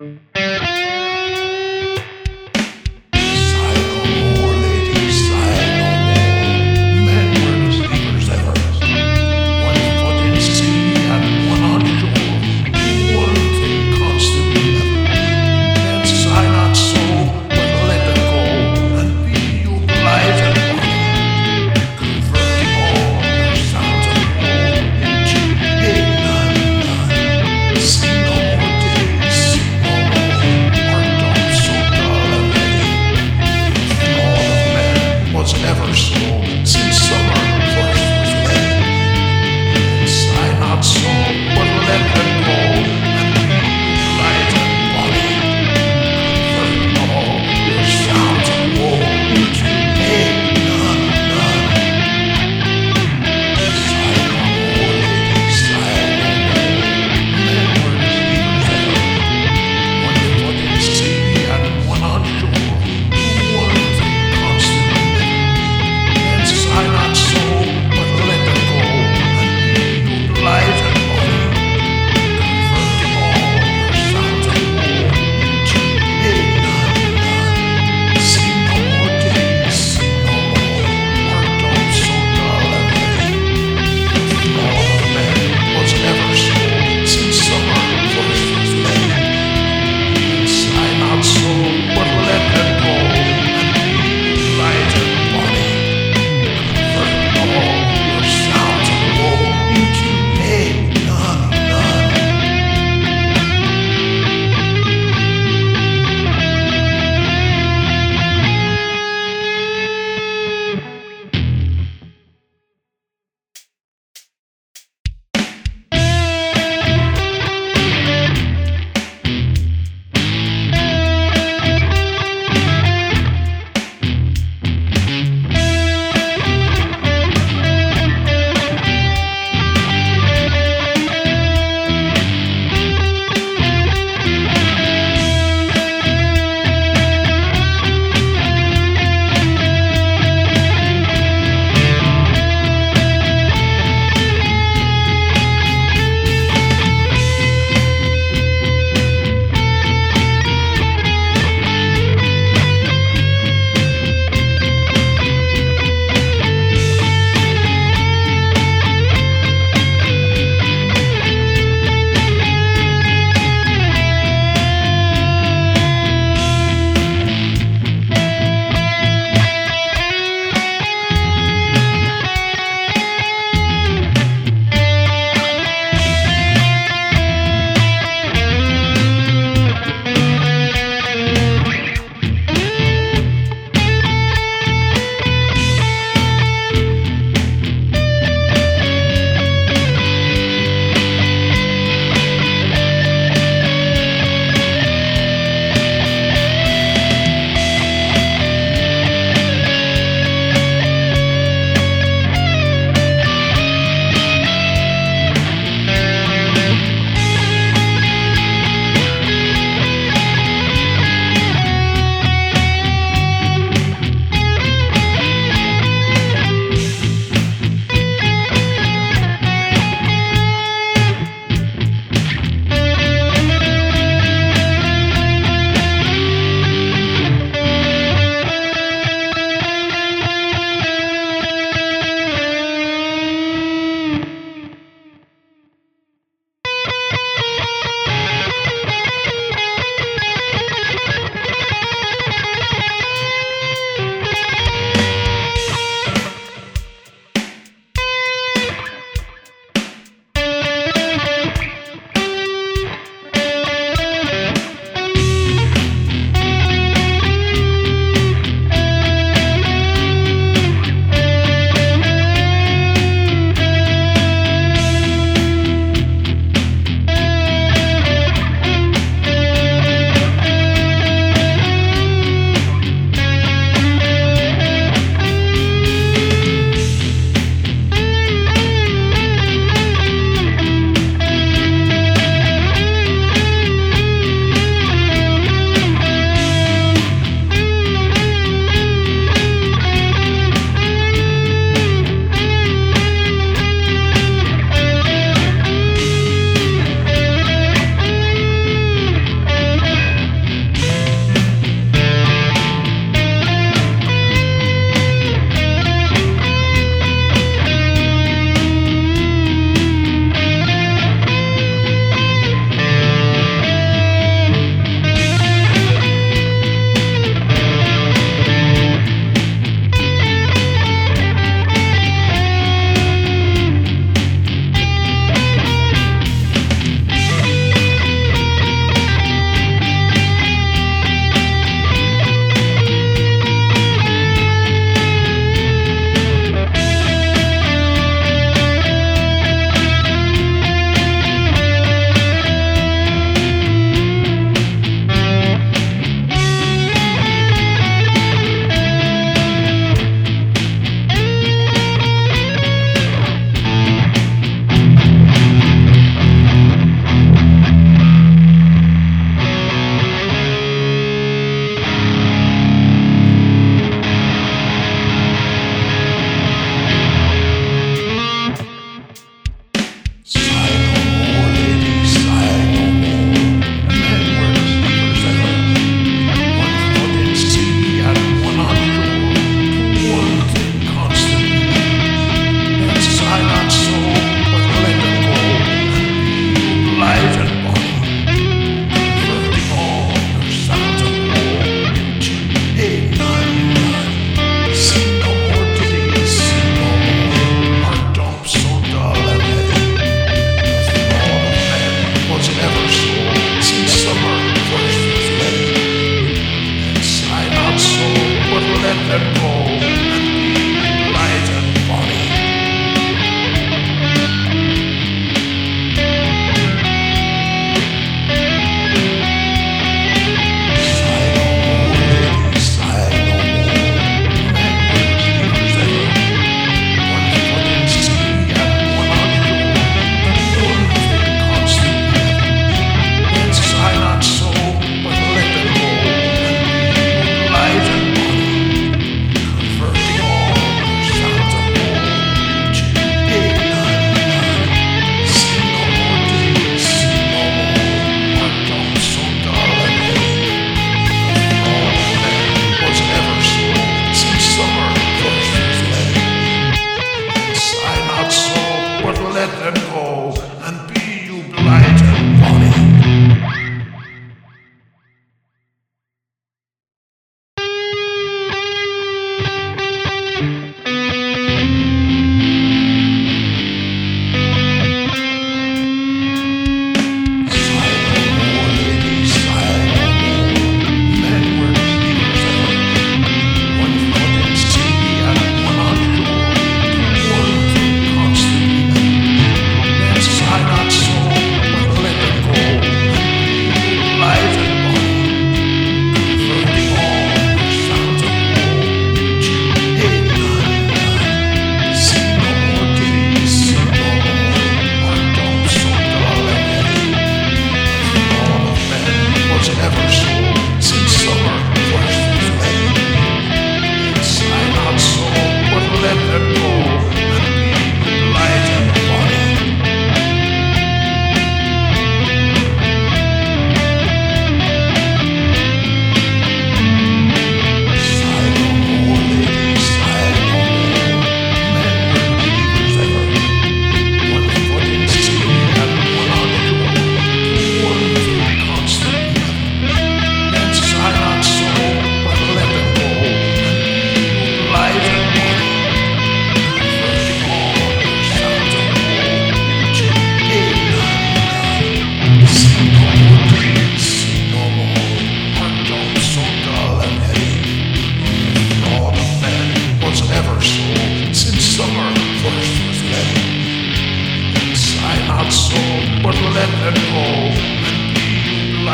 Sigh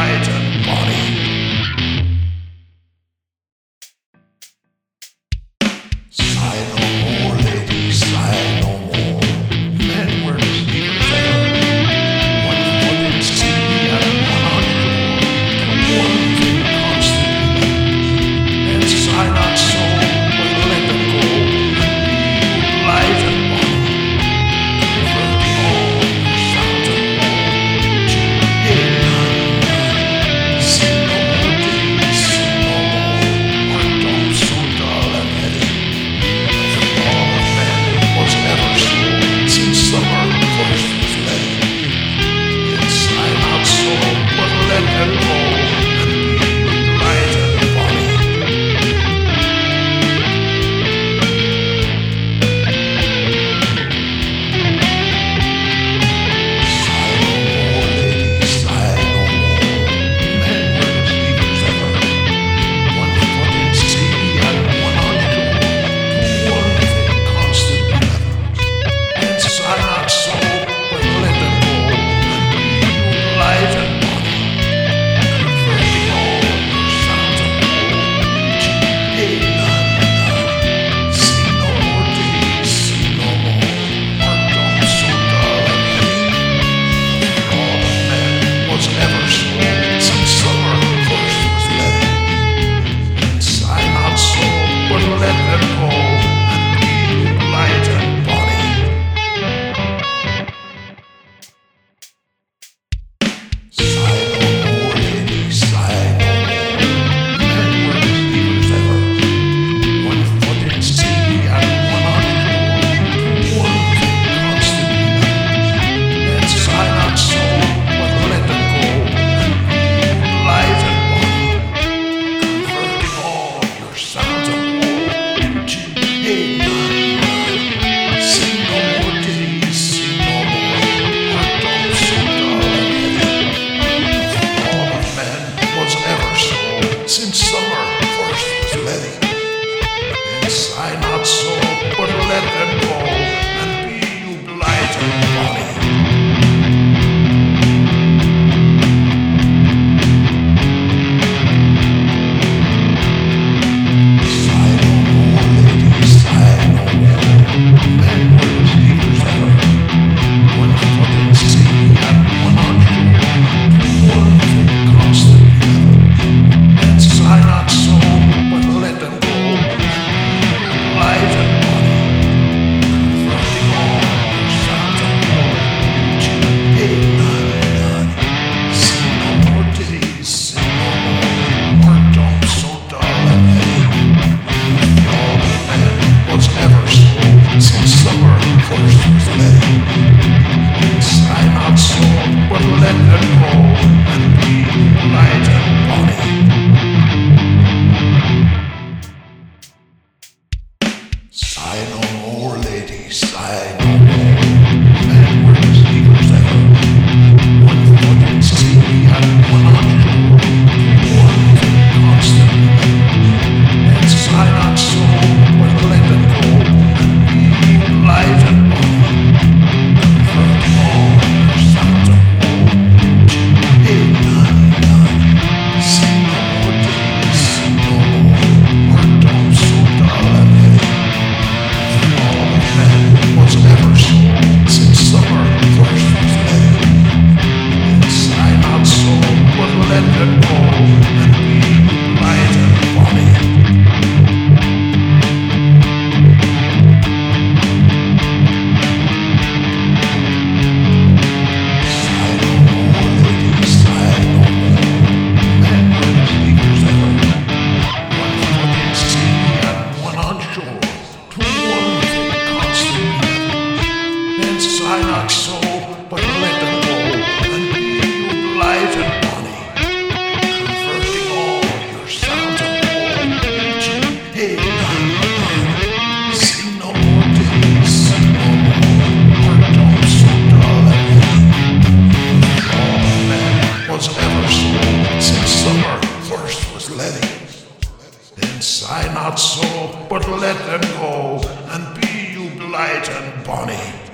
Seite. hearts. Was ever since summer first was letting. Then sigh not so, but let them go, and be you blithe and bonny.